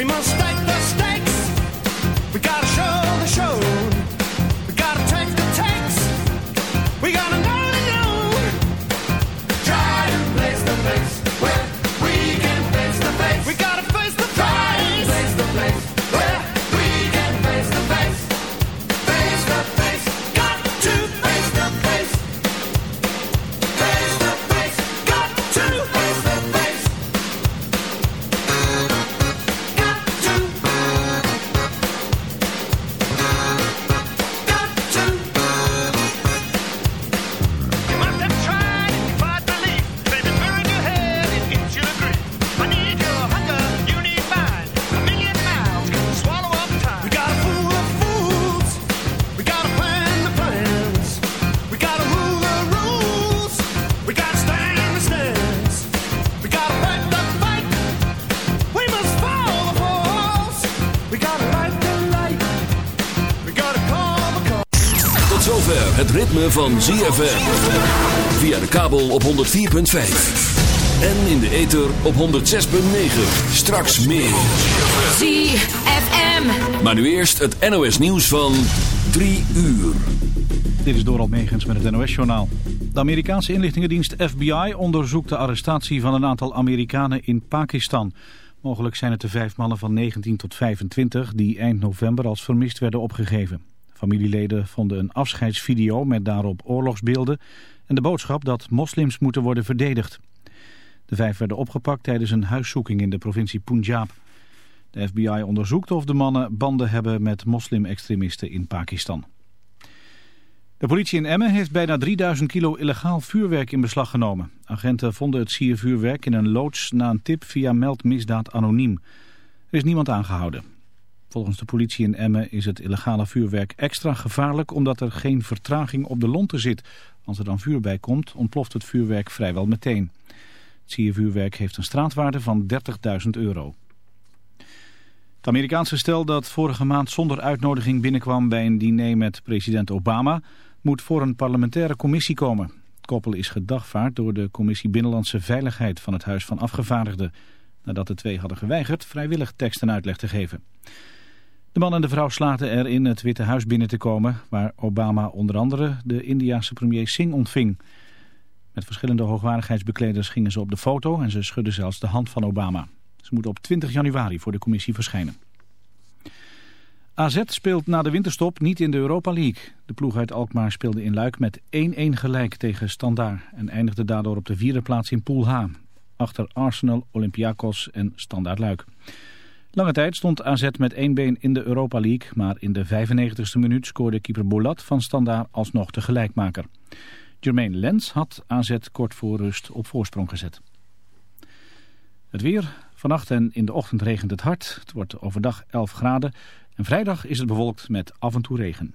We must take the stakes. We gotta ritme van ZFM. Via de kabel op 104.5. En in de ether op 106.9. Straks meer. ZFM. Maar nu eerst het NOS nieuws van 3 uur. Dit is Doral Megens met het NOS-journaal. De Amerikaanse inlichtingendienst FBI onderzoekt de arrestatie van een aantal Amerikanen in Pakistan. Mogelijk zijn het de vijf mannen van 19 tot 25 die eind november als vermist werden opgegeven. Familieleden vonden een afscheidsvideo met daarop oorlogsbeelden en de boodschap dat moslims moeten worden verdedigd. De vijf werden opgepakt tijdens een huiszoeking in de provincie Punjab. De FBI onderzoekt of de mannen banden hebben met moslim-extremisten in Pakistan. De politie in Emmen heeft bijna 3000 kilo illegaal vuurwerk in beslag genomen. Agenten vonden het siervuurwerk in een loods na een tip via meldmisdaad anoniem. Er is niemand aangehouden. Volgens de politie in Emmen is het illegale vuurwerk extra gevaarlijk omdat er geen vertraging op de lonten zit. Als er dan vuur bij komt, ontploft het vuurwerk vrijwel meteen. Het siervuurwerk heeft een straatwaarde van 30.000 euro. Het Amerikaanse stel dat vorige maand zonder uitnodiging binnenkwam bij een diner met president Obama moet voor een parlementaire commissie komen. Het koppel is gedagvaard door de commissie Binnenlandse Veiligheid van het Huis van Afgevaardigden, nadat de twee hadden geweigerd vrijwillig tekst en uitleg te geven. De man en de vrouw slaten erin het Witte Huis binnen te komen, waar Obama onder andere de Indiase premier Singh ontving. Met verschillende hoogwaardigheidsbekleders gingen ze op de foto en ze schudden zelfs de hand van Obama. Ze moeten op 20 januari voor de commissie verschijnen. AZ speelt na de winterstop niet in de Europa League. De ploeg uit Alkmaar speelde in Luik met 1-1 gelijk tegen Standaard en eindigde daardoor op de vierde plaats in Pool H. Achter Arsenal, Olympiakos en Standaard Luik. Lange tijd stond AZ met één been in de Europa League, maar in de 95ste minuut scoorde keeper Bolat van Standaard alsnog de gelijkmaker. Jermaine Lens had AZ kort voor rust op voorsprong gezet. Het weer. Vannacht en in de ochtend regent het hard. Het wordt overdag 11 graden. En vrijdag is het bewolkt met af en toe regen.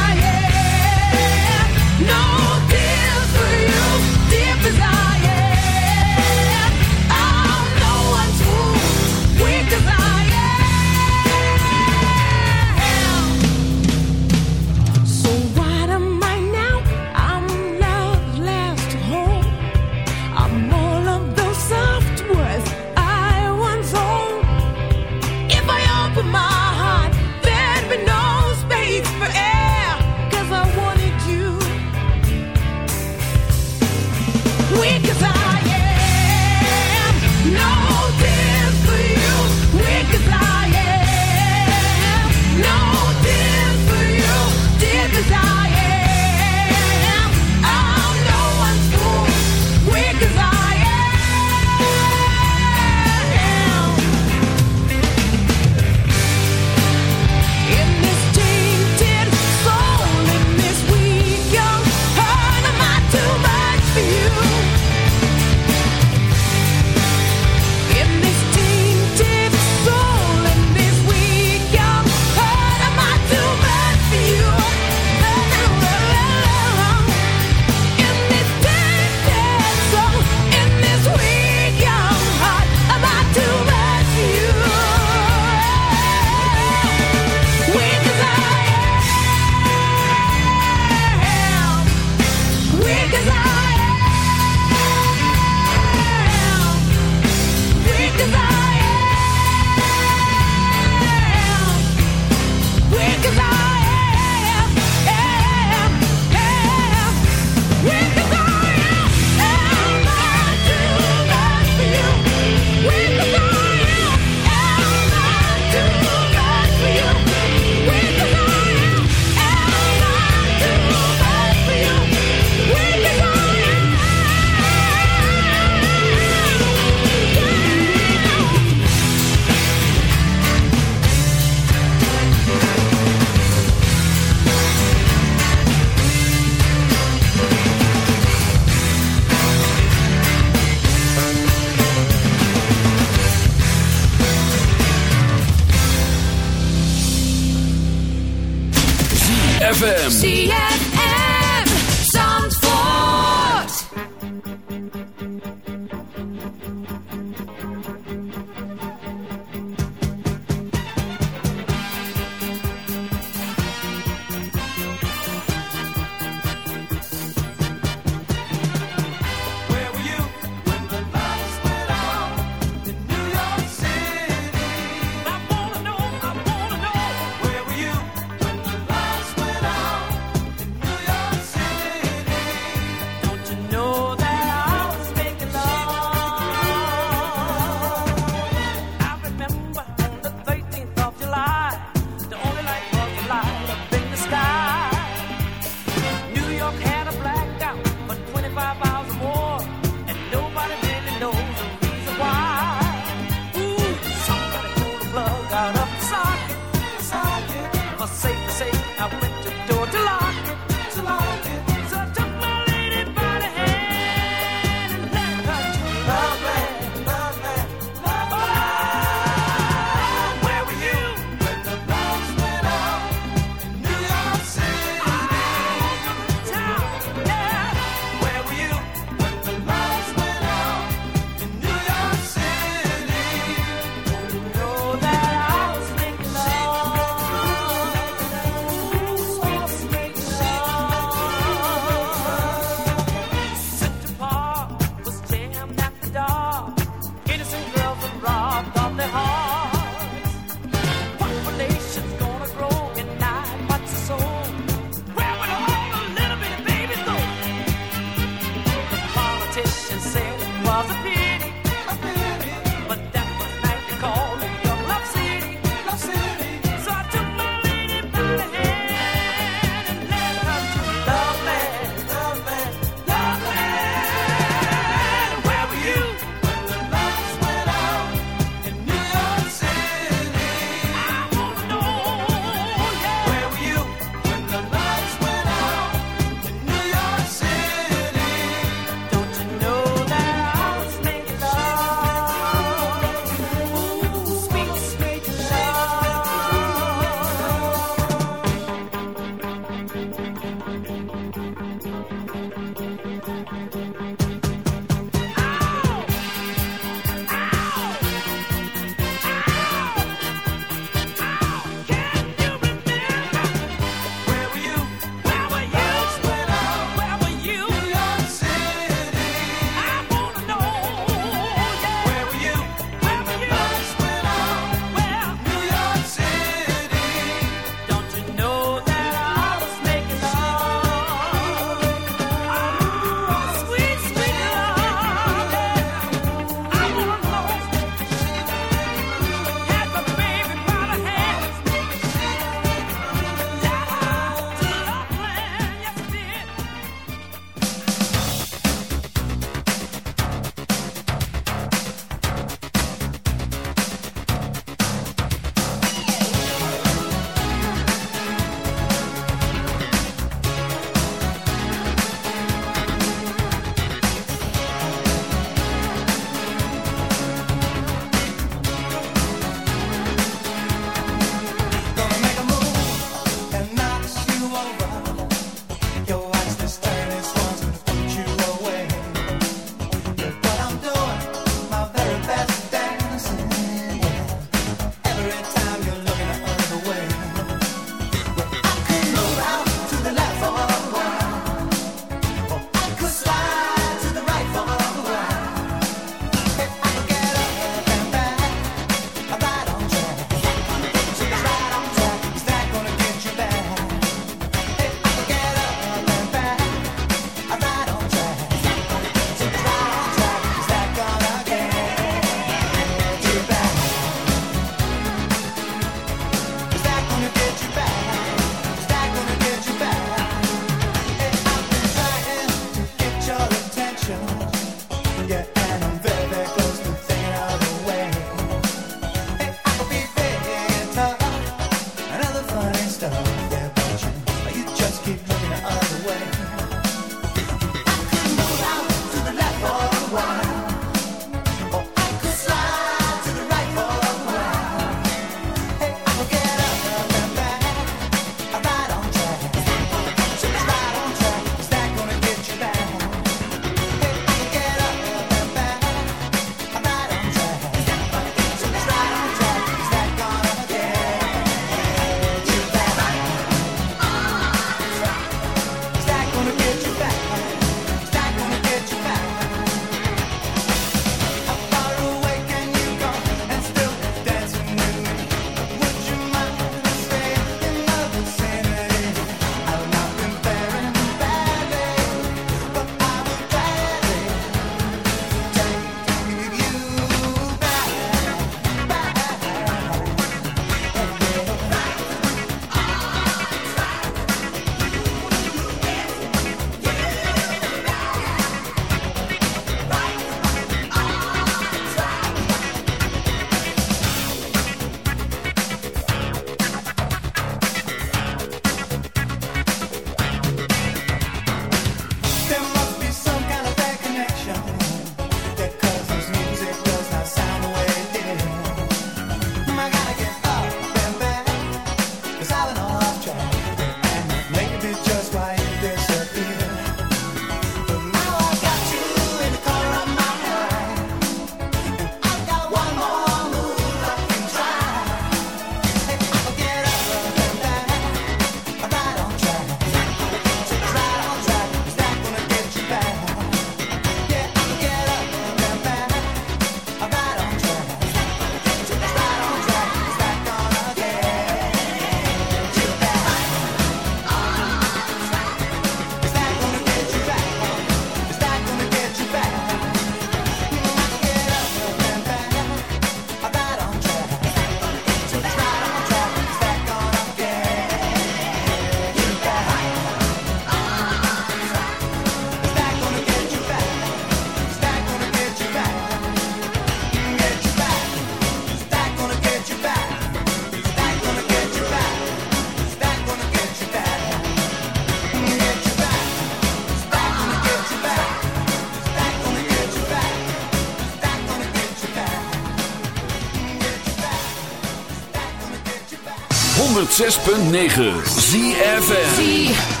106.9 ZFM.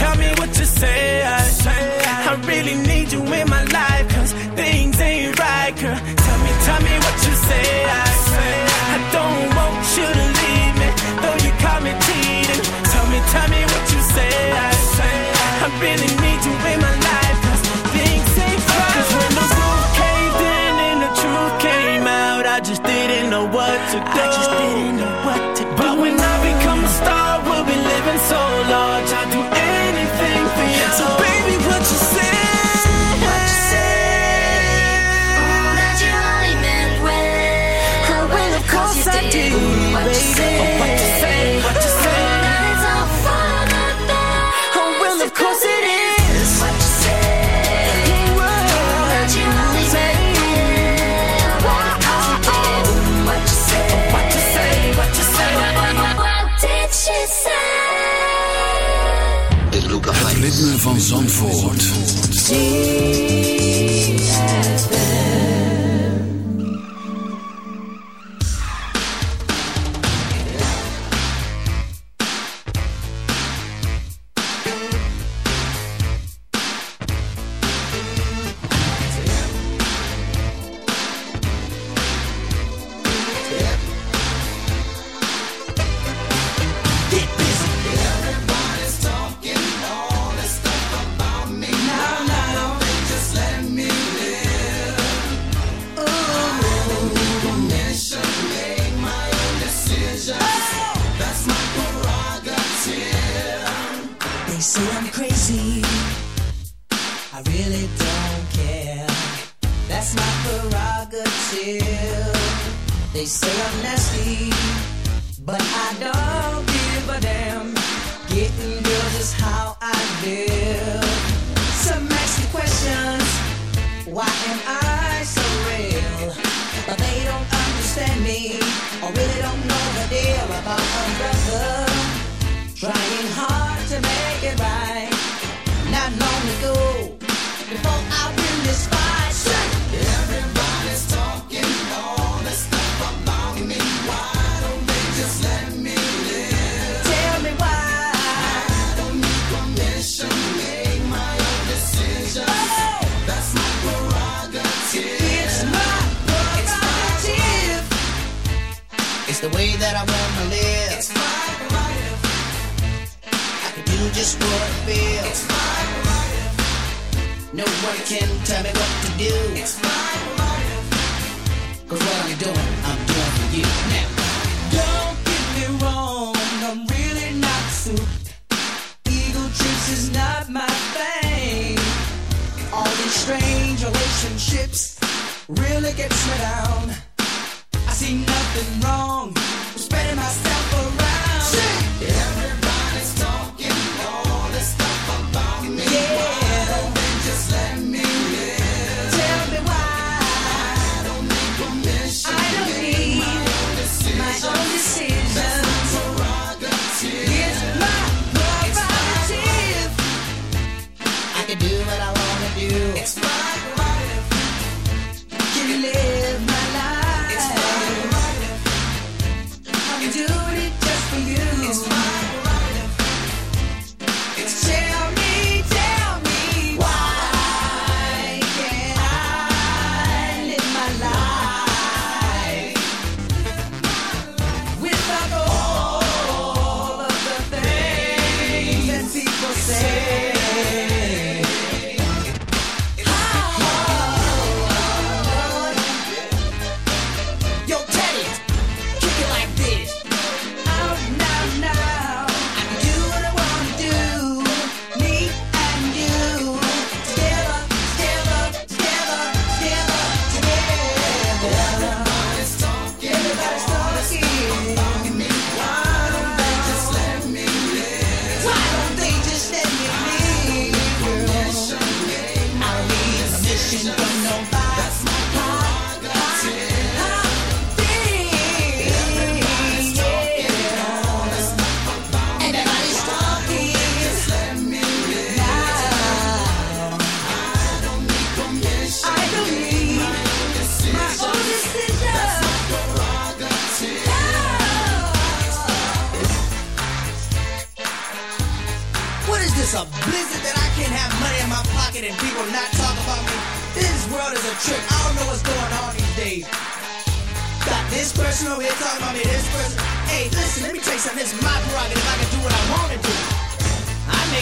Tell me, Zandvoort.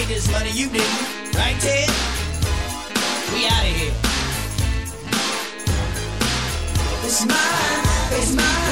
This money you didn't. Right, Ted? We out of here. It's mine, it's mine.